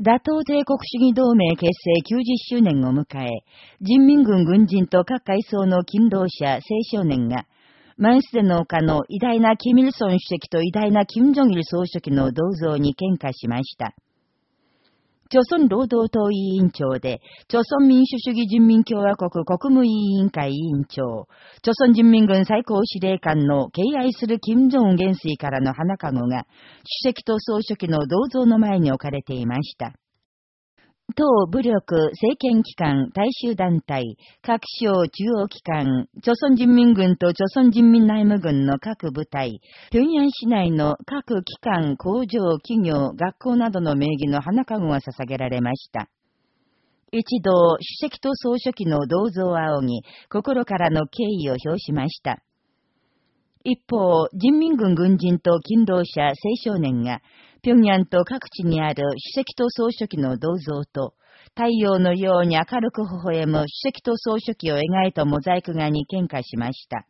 打倒帝国主義同盟結成90周年を迎え、人民軍軍人と各階層の勤労者、青少年が、マンスデの丘の偉大なキミルソン主席と偉大なキム・ジョギル総書記の銅像に献花しました。朝鮮労働党委員長で、朝鮮民主主義人民共和国国務委員会委員長、朝鮮人民軍最高司令官の敬愛する金正恩元帥からの花籠が、主席と総書記の銅像の前に置かれていました。党武力、政権機関、大衆団体、各省中央機関、朝鮮人民軍と朝鮮人民内務軍の各部隊、平壌市内の各機関、工場、企業、学校などの名義の花籠が捧げられました。一度、主席と総書記の銅像を仰ぎ、心からの敬意を表しました。一方、人民軍軍人と勤労者、青少年が、平壌と各地にある主席と総書記の銅像と、太陽のように明るく微笑む主席と総書記を描いたモザイク画に献花しました。